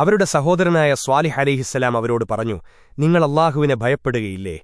അവരുടെ സഹോദരനായ സ്വാലിഹ് അലിഹിസ്സലാം അവരോട് പറഞ്ഞു നിങ്ങൾ അള്ളാഹുവിനെ ഭയപ്പെടുകയില്ലേ?